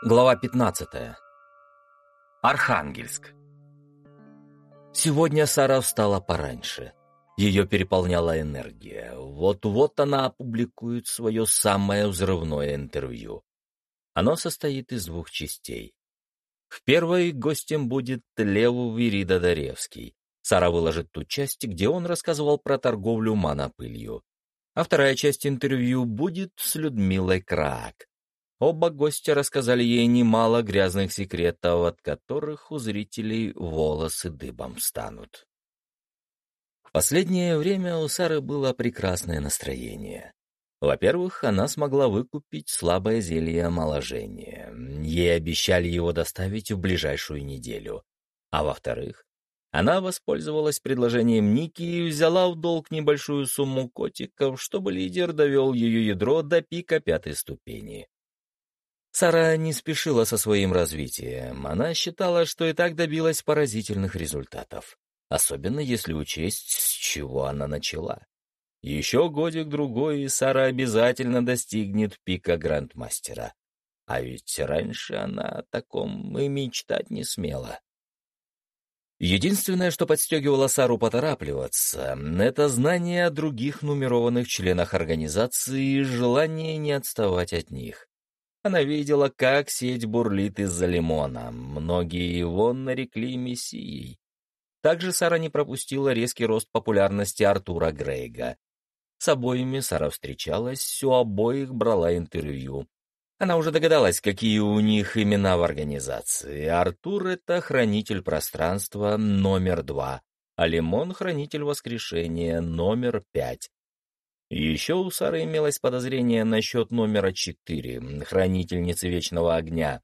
Глава 15. Архангельск. Сегодня Сара встала пораньше. Ее переполняла энергия. Вот-вот она опубликует свое самое взрывное интервью. Оно состоит из двух частей. В первой гостем будет Лев Вирида Даревский. Сара выложит ту часть, где он рассказывал про торговлю монопылью. А вторая часть интервью будет с Людмилой Крак. Оба гостя рассказали ей немало грязных секретов, от которых у зрителей волосы дыбом станут. В последнее время у Сары было прекрасное настроение. Во-первых, она смогла выкупить слабое зелье омоложения. Ей обещали его доставить в ближайшую неделю. А во-вторых, она воспользовалась предложением Ники и взяла в долг небольшую сумму котиков, чтобы лидер довел ее ядро до пика пятой ступени. Сара не спешила со своим развитием. Она считала, что и так добилась поразительных результатов. Особенно если учесть, с чего она начала. Еще годик-другой, и Сара обязательно достигнет пика грандмастера. А ведь раньше она о таком и мечтать не смела. Единственное, что подстегивало Сару поторапливаться, это знание о других нумерованных членах организации и желание не отставать от них. Она видела, как сеть бурлит из-за лимона. Многие его нарекли мессией. Также Сара не пропустила резкий рост популярности Артура Грейга. С обоими Сара встречалась, у обоих брала интервью. Она уже догадалась, какие у них имена в организации. Артур — это хранитель пространства номер два, а Лимон — хранитель воскрешения номер пять. Еще у Сары имелось подозрение насчет номера четыре, хранительницы Вечного Огня.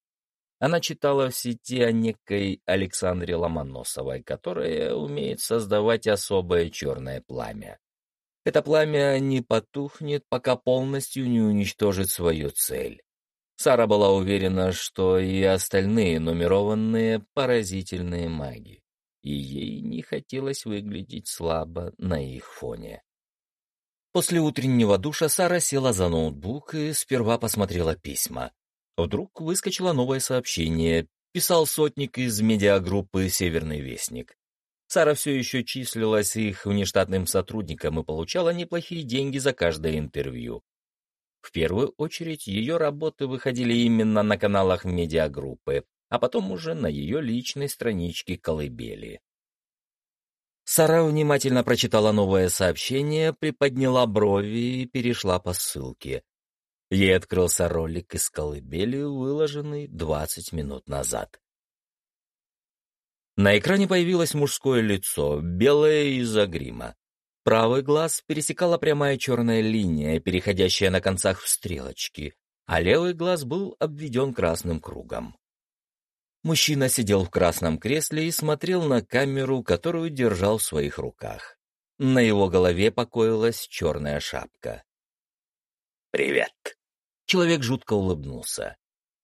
Она читала в сети о некой Александре Ломоносовой, которая умеет создавать особое черное пламя. Это пламя не потухнет, пока полностью не уничтожит свою цель. Сара была уверена, что и остальные нумерованные поразительные маги, и ей не хотелось выглядеть слабо на их фоне. После утреннего душа Сара села за ноутбук и сперва посмотрела письма. Вдруг выскочило новое сообщение. Писал сотник из медиагруппы «Северный вестник». Сара все еще числилась их внештатным сотрудником и получала неплохие деньги за каждое интервью. В первую очередь ее работы выходили именно на каналах медиагруппы, а потом уже на ее личной страничке «Колыбели». Сара внимательно прочитала новое сообщение, приподняла брови и перешла по ссылке. Ей открылся ролик из колыбели, выложенный 20 минут назад. На экране появилось мужское лицо, белое из-за грима. Правый глаз пересекала прямая черная линия, переходящая на концах в стрелочки, а левый глаз был обведен красным кругом. Мужчина сидел в красном кресле и смотрел на камеру, которую держал в своих руках. На его голове покоилась черная шапка. «Привет!» Человек жутко улыбнулся.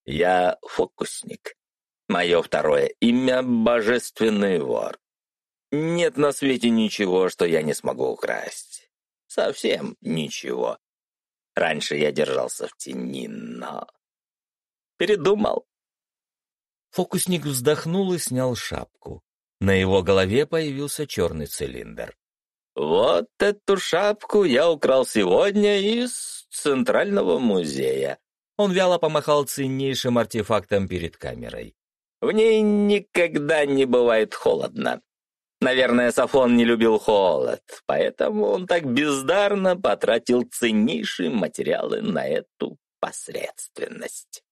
«Я фокусник. Мое второе имя — Божественный вор. Нет на свете ничего, что я не смогу украсть. Совсем ничего. Раньше я держался в тени, но... Передумал. Фокусник вздохнул и снял шапку. На его голове появился черный цилиндр. «Вот эту шапку я украл сегодня из Центрального музея». Он вяло помахал ценнейшим артефактом перед камерой. «В ней никогда не бывает холодно. Наверное, Сафон не любил холод, поэтому он так бездарно потратил ценнейшие материалы на эту посредственность».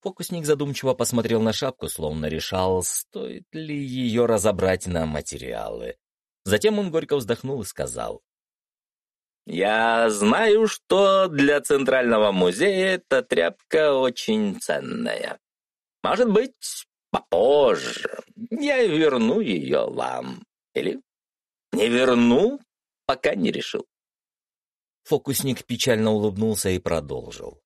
Фокусник задумчиво посмотрел на шапку, словно решал, стоит ли ее разобрать на материалы. Затем он горько вздохнул и сказал. «Я знаю, что для Центрального музея эта тряпка очень ценная. Может быть, попозже я верну ее вам. Или не верну, пока не решил». Фокусник печально улыбнулся и продолжил.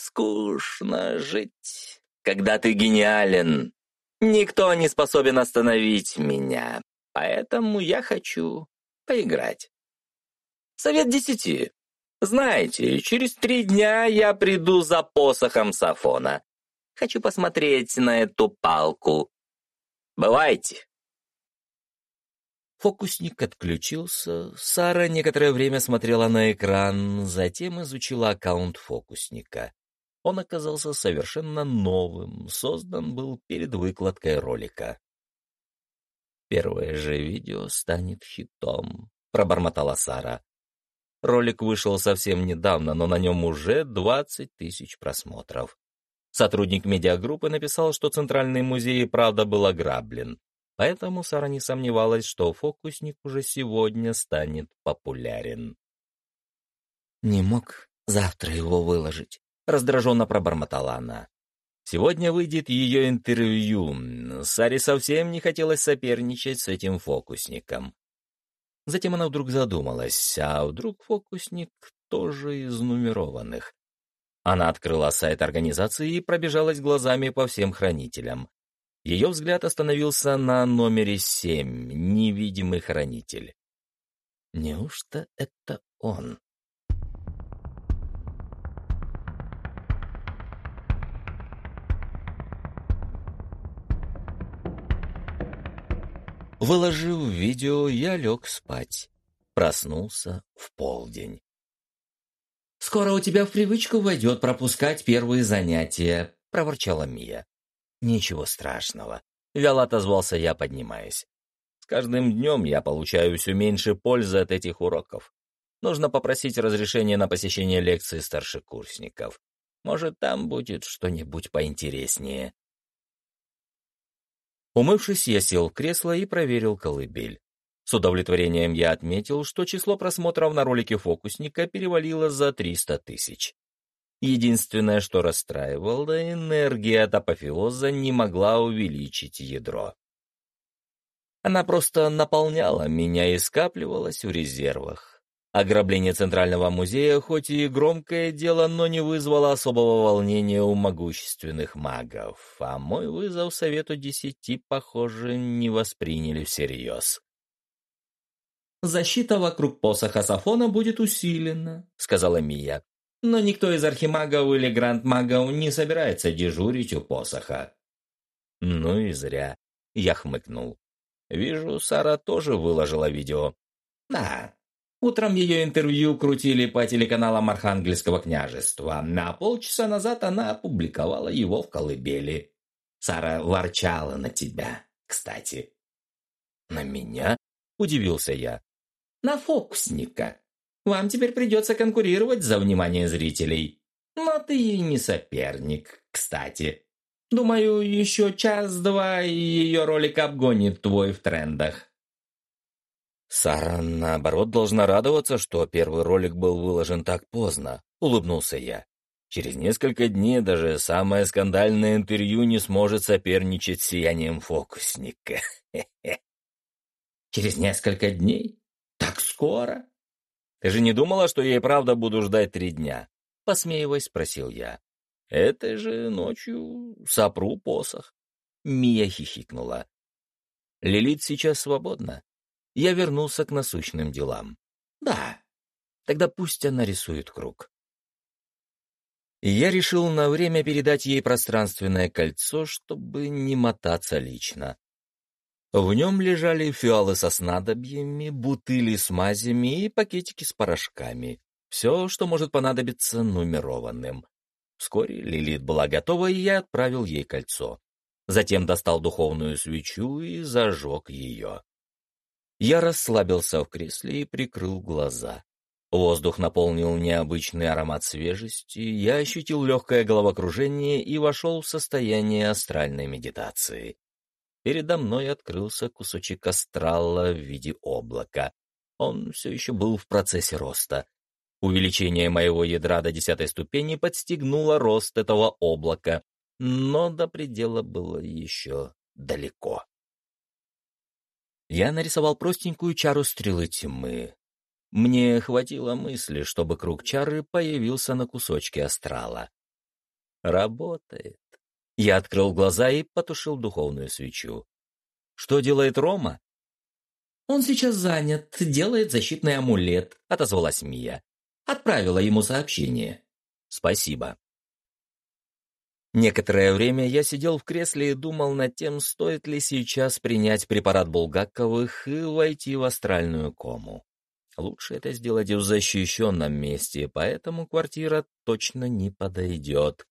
Скучно жить, когда ты гениален. Никто не способен остановить меня, поэтому я хочу поиграть. Совет десяти. Знаете, через три дня я приду за посохом Сафона. Хочу посмотреть на эту палку. Бывайте. Фокусник отключился. Сара некоторое время смотрела на экран, затем изучила аккаунт фокусника. Он оказался совершенно новым, создан был перед выкладкой ролика. «Первое же видео станет хитом», — пробормотала Сара. Ролик вышел совсем недавно, но на нем уже 20 тысяч просмотров. Сотрудник медиагруппы написал, что Центральный музей правда был ограблен, поэтому Сара не сомневалась, что фокусник уже сегодня станет популярен. «Не мог завтра его выложить», — раздраженно пробормотала она. Сегодня выйдет ее интервью. Саре совсем не хотелось соперничать с этим фокусником. Затем она вдруг задумалась, а вдруг фокусник тоже из нумерованных. Она открыла сайт организации и пробежалась глазами по всем хранителям. Ее взгляд остановился на номере семь, невидимый хранитель. Неужто это он? Выложив видео, я лег спать. Проснулся в полдень. «Скоро у тебя в привычку войдет пропускать первые занятия», — проворчала Мия. «Ничего страшного», — вяло отозвался я, поднимаясь. «С каждым днем я получаю все меньше пользы от этих уроков. Нужно попросить разрешения на посещение лекций старшекурсников. Может, там будет что-нибудь поинтереснее». Умывшись, я сел в кресло и проверил колыбель. С удовлетворением я отметил, что число просмотров на ролике фокусника перевалило за 300 тысяч. Единственное, что расстраивало, энергия от апофеоза не могла увеличить ядро. Она просто наполняла меня и скапливалась в резервах. Ограбление Центрального музея хоть и громкое дело, но не вызвало особого волнения у могущественных магов, а мой вызов Совету Десяти, похоже, не восприняли всерьез. «Защита вокруг посоха Сафона будет усилена», — сказала Мия. «Но никто из архимагов или грандмагов не собирается дежурить у посоха». «Ну и зря», — я хмыкнул. «Вижу, Сара тоже выложила видео». «Да, Утром ее интервью крутили по телеканалам Архангельского княжества, а полчаса назад она опубликовала его в колыбели. Сара ворчала на тебя, кстати. «На меня?» — удивился я. «На фокусника. Вам теперь придется конкурировать за внимание зрителей. Но ты и не соперник, кстати. Думаю, еще час-два, и ее ролик обгонит твой в трендах. «Сара, наоборот, должна радоваться, что первый ролик был выложен так поздно», — улыбнулся я. «Через несколько дней даже самое скандальное интервью не сможет соперничать с сиянием фокусника». «Через несколько дней? Так скоро?» «Ты же не думала, что я и правда буду ждать три дня?» — посмеиваясь, спросил я. «Этой же ночью сопру посох». Мия хихикнула. «Лилит сейчас свободна я вернулся к насущным делам. Да, тогда пусть она рисует круг. И я решил на время передать ей пространственное кольцо, чтобы не мотаться лично. В нем лежали фиалы со снадобьями, бутыли с мазями и пакетики с порошками. Все, что может понадобиться нумерованным. Вскоре Лилит была готова, и я отправил ей кольцо. Затем достал духовную свечу и зажег ее. Я расслабился в кресле и прикрыл глаза. Воздух наполнил необычный аромат свежести, я ощутил легкое головокружение и вошел в состояние астральной медитации. Передо мной открылся кусочек астрала в виде облака. Он все еще был в процессе роста. Увеличение моего ядра до десятой ступени подстегнуло рост этого облака, но до предела было еще далеко. Я нарисовал простенькую чару стрелы тьмы. Мне хватило мысли, чтобы круг чары появился на кусочке астрала. Работает. Я открыл глаза и потушил духовную свечу. Что делает Рома? Он сейчас занят, делает защитный амулет, отозвалась Мия. Отправила ему сообщение. Спасибо. Некоторое время я сидел в кресле и думал над тем, стоит ли сейчас принять препарат Булгаковых и войти в астральную кому. Лучше это сделать в защищенном месте, поэтому квартира точно не подойдет.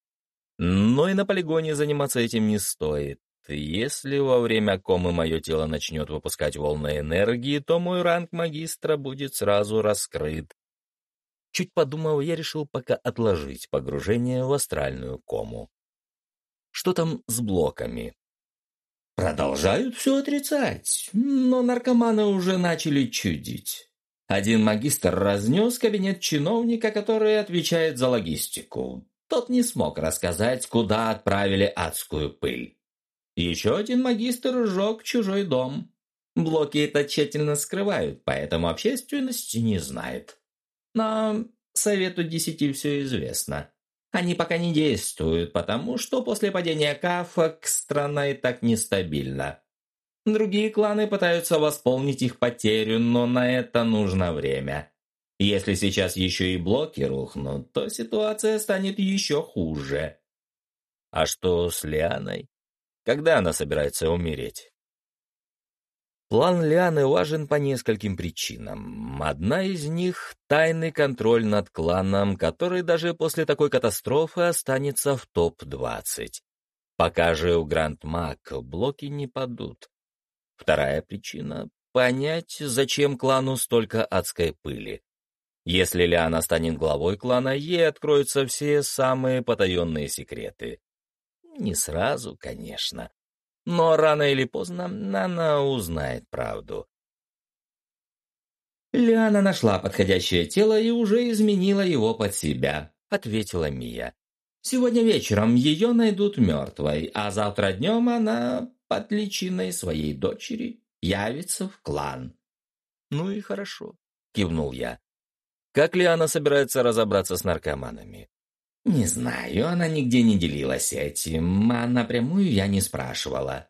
Но и на полигоне заниматься этим не стоит. Если во время комы мое тело начнет выпускать волны энергии, то мой ранг магистра будет сразу раскрыт. Чуть подумав, я решил пока отложить погружение в астральную кому. Что там с блоками? Продолжают все отрицать, но наркоманы уже начали чудить. Один магистр разнес кабинет чиновника, который отвечает за логистику. Тот не смог рассказать, куда отправили адскую пыль. Еще один магистр сжег чужой дом. Блоки это тщательно скрывают, поэтому общественность не знает. Но Совету Десяти все известно. Они пока не действуют, потому что после падения Кафа страна и так нестабильна. Другие кланы пытаются восполнить их потерю, но на это нужно время. Если сейчас еще и блоки рухнут, то ситуация станет еще хуже. А что с Лианой? Когда она собирается умереть? План Лианы важен по нескольким причинам. Одна из них — тайный контроль над кланом, который даже после такой катастрофы останется в топ-20. Пока же у Гранд Мак блоки не падут. Вторая причина — понять, зачем клану столько адской пыли. Если Лиана станет главой клана, ей откроются все самые потаенные секреты. Не сразу, конечно. Но рано или поздно она узнает правду. «Лиана нашла подходящее тело и уже изменила его под себя», — ответила Мия. «Сегодня вечером ее найдут мертвой, а завтра днем она под личиной своей дочери явится в клан. «Ну и хорошо», — кивнул я. «Как ли она собирается разобраться с наркоманами?» «Не знаю, она нигде не делилась этим, а напрямую я не спрашивала».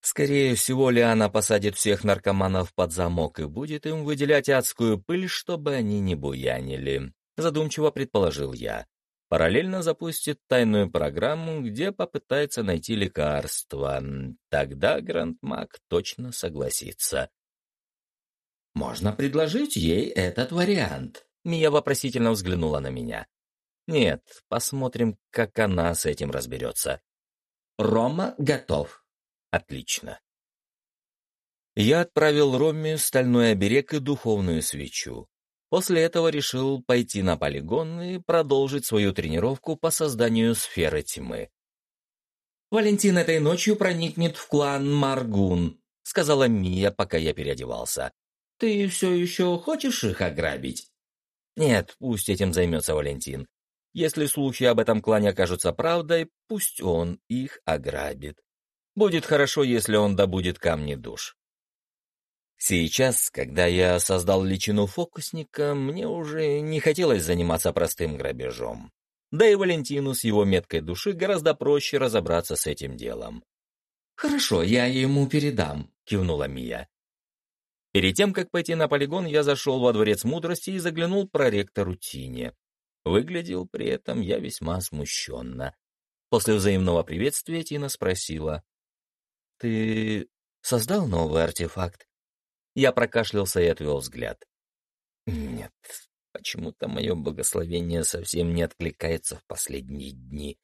Скорее всего, Лиана посадит всех наркоманов под замок и будет им выделять адскую пыль, чтобы они не буянили, задумчиво предположил я. Параллельно запустит тайную программу, где попытается найти лекарство. Тогда Грандмаг точно согласится. «Можно предложить ей этот вариант», — Мия вопросительно взглянула на меня. «Нет, посмотрим, как она с этим разберется». «Рома готов». «Отлично». Я отправил Роме стальной оберег и духовную свечу. После этого решил пойти на полигон и продолжить свою тренировку по созданию сферы тьмы. «Валентин этой ночью проникнет в клан Маргун», — сказала Мия, пока я переодевался. «Ты все еще хочешь их ограбить?» «Нет, пусть этим займется Валентин. Если слухи об этом клане окажутся правдой, пусть он их ограбит. Будет хорошо, если он добудет камни душ. Сейчас, когда я создал личину фокусника, мне уже не хотелось заниматься простым грабежом. Да и Валентину с его меткой души гораздо проще разобраться с этим делом. «Хорошо, я ему передам», — кивнула Мия. Перед тем, как пойти на полигон, я зашел во дворец мудрости и заглянул проректору Тине. Выглядел при этом я весьма смущенно. После взаимного приветствия Тина спросила. «Ты создал новый артефакт?» Я прокашлялся и отвел взгляд. Нет, почему-то мое благословение совсем не откликается в последние дни.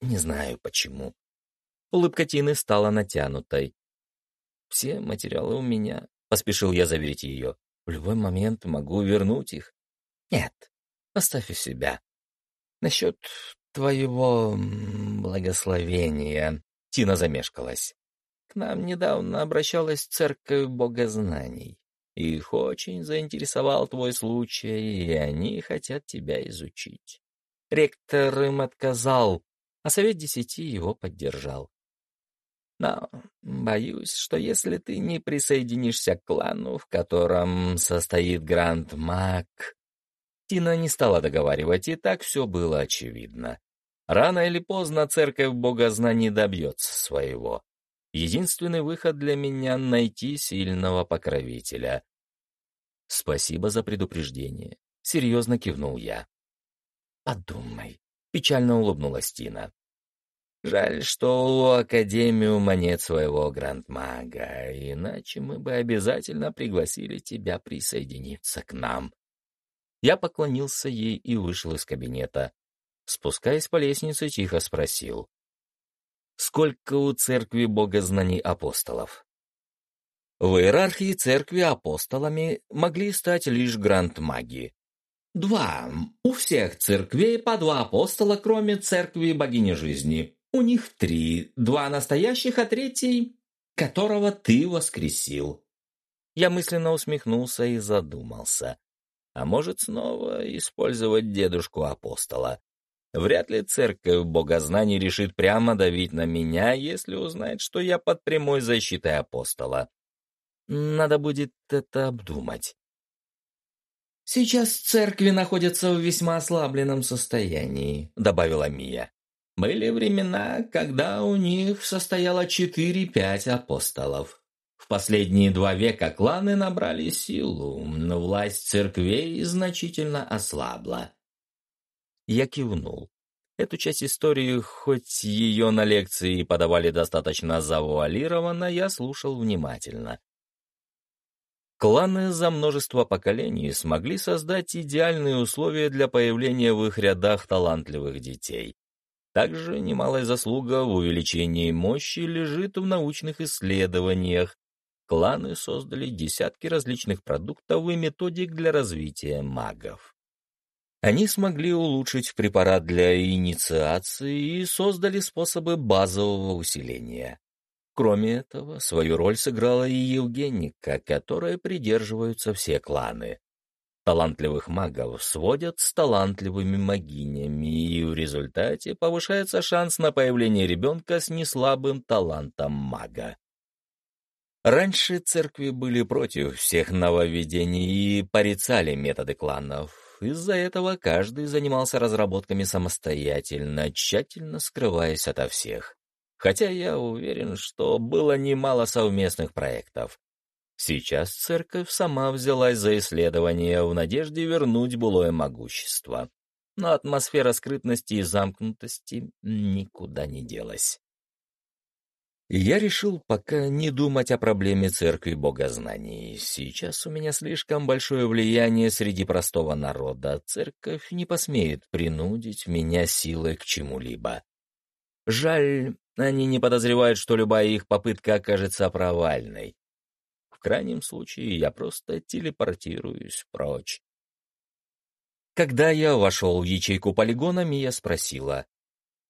Не знаю почему. Улыбка Тины стала натянутой. «Все материалы у меня», — поспешил я заверить ее. «В любой момент могу вернуть их». «Нет, оставь у себя. Насчет твоего благословения...» Тина замешкалась. К нам недавно обращалась церковь богознаний. Их очень заинтересовал твой случай, и они хотят тебя изучить. Ректор им отказал, а совет десяти его поддержал. Но боюсь, что если ты не присоединишься к клану, в котором состоит Гранд Мак... Тина не стала договаривать, и так все было очевидно. Рано или поздно церковь богознаний добьется своего. Единственный выход для меня — найти сильного покровителя. Спасибо за предупреждение. Серьезно кивнул я. Подумай. Печально улыбнулась Тина. Жаль, что у Академиума нет своего грандмага, иначе мы бы обязательно пригласили тебя присоединиться к нам. Я поклонился ей и вышел из кабинета. Спускаясь по лестнице, тихо спросил. «Сколько у церкви богознаний апостолов?» В иерархии церкви апостолами могли стать лишь гранд-маги. Два. У всех церквей по два апостола, кроме церкви богини жизни. У них три. Два настоящих, а третий, которого ты воскресил. Я мысленно усмехнулся и задумался. А может, снова использовать дедушку-апостола? Вряд ли церковь богознаний решит прямо давить на меня, если узнает, что я под прямой защитой апостола. Надо будет это обдумать. «Сейчас церкви находятся в весьма ослабленном состоянии», — добавила Мия. «Были времена, когда у них состояло четыре-пять апостолов. В последние два века кланы набрали силу, но власть церквей значительно ослабла». Я кивнул. Эту часть истории, хоть ее на лекции подавали достаточно завуалированно, я слушал внимательно. Кланы за множество поколений смогли создать идеальные условия для появления в их рядах талантливых детей. Также немалая заслуга в увеличении мощи лежит в научных исследованиях. Кланы создали десятки различных продуктов и методик для развития магов. Они смогли улучшить препарат для инициации и создали способы базового усиления. Кроме этого, свою роль сыграла и Евгеника, которой придерживаются все кланы. Талантливых магов сводят с талантливыми магинями, и в результате повышается шанс на появление ребенка с неслабым талантом мага. Раньше церкви были против всех нововведений и порицали методы кланов. Из-за этого каждый занимался разработками самостоятельно, тщательно скрываясь ото всех хотя я уверен, что было немало совместных проектов. Сейчас церковь сама взялась за исследование в надежде вернуть былое могущество. Но атмосфера скрытности и замкнутости никуда не делась. Я решил пока не думать о проблеме церкви богознаний. Сейчас у меня слишком большое влияние среди простого народа. Церковь не посмеет принудить меня силой к чему-либо. Жаль, они не подозревают, что любая их попытка окажется провальной. В крайнем случае я просто телепортируюсь прочь. Когда я вошел в ячейку полигона, Мия спросила.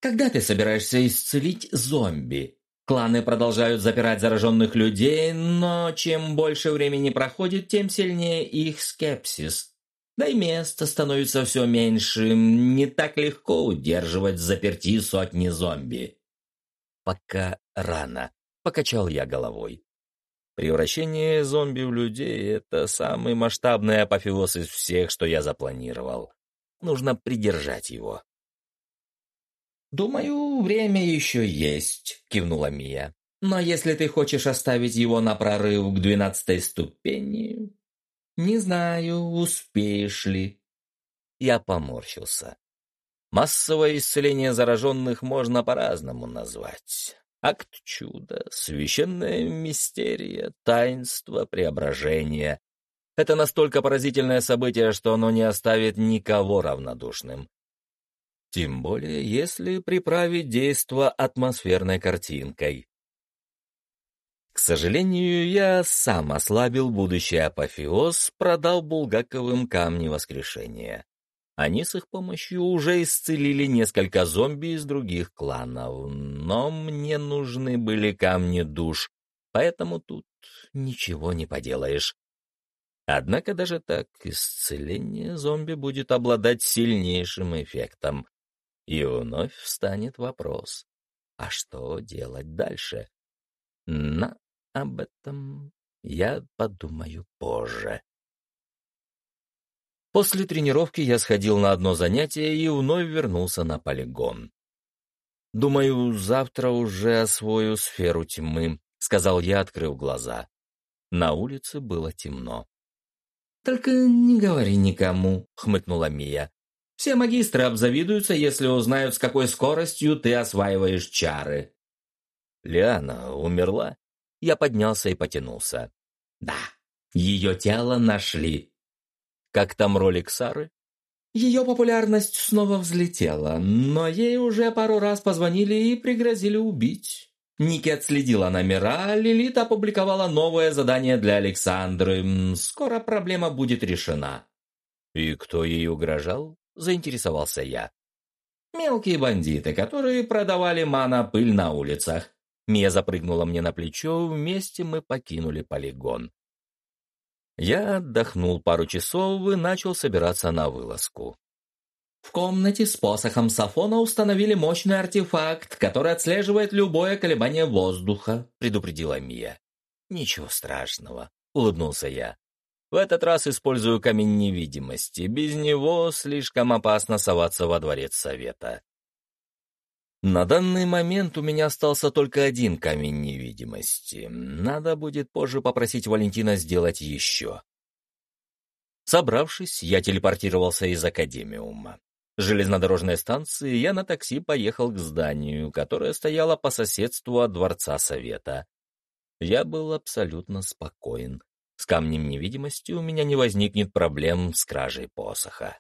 «Когда ты собираешься исцелить зомби? Кланы продолжают запирать зараженных людей, но чем больше времени проходит, тем сильнее их скепсис. Да и места становится все меньше, не так легко удерживать заперти сотни зомби пока рано», — покачал я головой. Превращение зомби в людей — это самый масштабный апофеоз из всех, что я запланировал. Нужно придержать его. «Думаю, время еще есть», — кивнула Мия. «Но если ты хочешь оставить его на прорыв к двенадцатой ступени, не знаю, успеешь ли». Я поморщился. Массовое исцеление зараженных можно по-разному назвать. Акт чуда, священная мистерия, таинство, преображение. Это настолько поразительное событие, что оно не оставит никого равнодушным. Тем более, если приправить действо атмосферной картинкой. К сожалению, я сам ослабил будущий апофеоз, продал Булгаковым камни воскрешения. Они с их помощью уже исцелили несколько зомби из других кланов, но мне нужны были камни душ, поэтому тут ничего не поделаешь. Однако даже так исцеление зомби будет обладать сильнейшим эффектом. И вновь встанет вопрос, а что делать дальше? Но об этом я подумаю позже. После тренировки я сходил на одно занятие и вновь вернулся на полигон. «Думаю, завтра уже освою сферу тьмы», — сказал я, открыв глаза. На улице было темно. «Только не говори никому», — хмыкнула Мия. Все магистры обзавидуются, если узнают, с какой скоростью ты осваиваешь чары». Лиана умерла. Я поднялся и потянулся. «Да, ее тело нашли». «Как там ролик Сары?» Ее популярность снова взлетела, но ей уже пару раз позвонили и пригрозили убить. Ники отследила номера, Лилит опубликовала новое задание для Александры. Скоро проблема будет решена. «И кто ей угрожал?» — заинтересовался я. «Мелкие бандиты, которые продавали мана-пыль на улицах». Мия запрыгнула мне на плечо, вместе мы покинули полигон. Я отдохнул пару часов и начал собираться на вылазку. В комнате с посохом Сафона установили мощный артефакт, который отслеживает любое колебание воздуха, предупредила Мия. Ничего страшного, улыбнулся я. В этот раз использую камень невидимости. Без него слишком опасно соваться во дворец совета. На данный момент у меня остался только один камень невидимости. Надо будет позже попросить Валентина сделать еще. Собравшись, я телепортировался из Академиума. С железнодорожной станции я на такси поехал к зданию, которое стояло по соседству от Дворца Совета. Я был абсолютно спокоен. С камнем невидимости у меня не возникнет проблем с кражей посоха.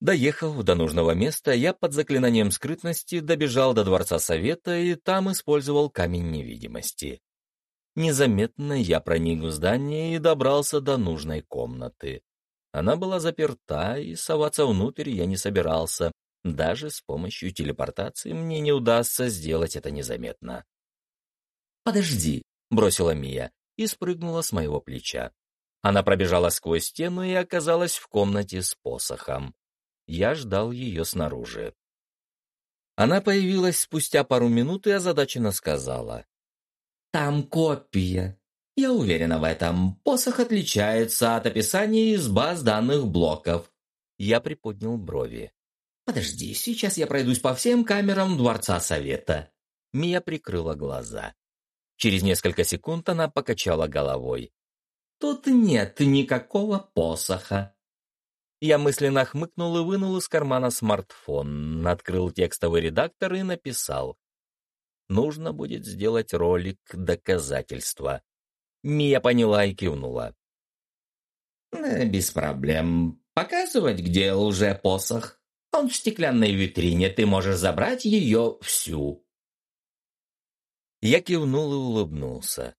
Доехав до нужного места, я под заклинанием скрытности добежал до Дворца Совета и там использовал камень невидимости. Незаметно я проник в здание и добрался до нужной комнаты. Она была заперта, и соваться внутрь я не собирался. Даже с помощью телепортации мне не удастся сделать это незаметно. «Подожди», — бросила Мия и спрыгнула с моего плеча. Она пробежала сквозь стену и оказалась в комнате с посохом. Я ждал ее снаружи. Она появилась спустя пару минут и озадаченно сказала. «Там копия. Я уверена в этом. Посох отличается от описания из баз данных блоков». Я приподнял брови. «Подожди, сейчас я пройдусь по всем камерам Дворца Совета». Мия прикрыла глаза. Через несколько секунд она покачала головой. «Тут нет никакого посоха. Я мысленно хмыкнул и вынул из кармана смартфон, открыл текстовый редактор и написал. Нужно будет сделать ролик доказательства. Мия поняла и кивнула. «Э, «Без проблем. Показывать, где лже-посох. Он в стеклянной витрине, ты можешь забрать ее всю». Я кивнул и улыбнулся.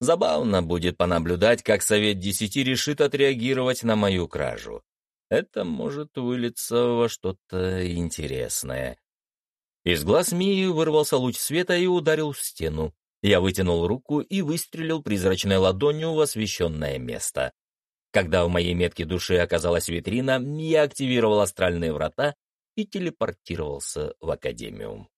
Забавно будет понаблюдать, как Совет Десяти решит отреагировать на мою кражу это может вылиться во что-то интересное. Из глаз Мии вырвался луч света и ударил в стену. Я вытянул руку и выстрелил призрачной ладонью в освещенное место. Когда в моей метке души оказалась витрина, я активировал астральные врата и телепортировался в Академиум.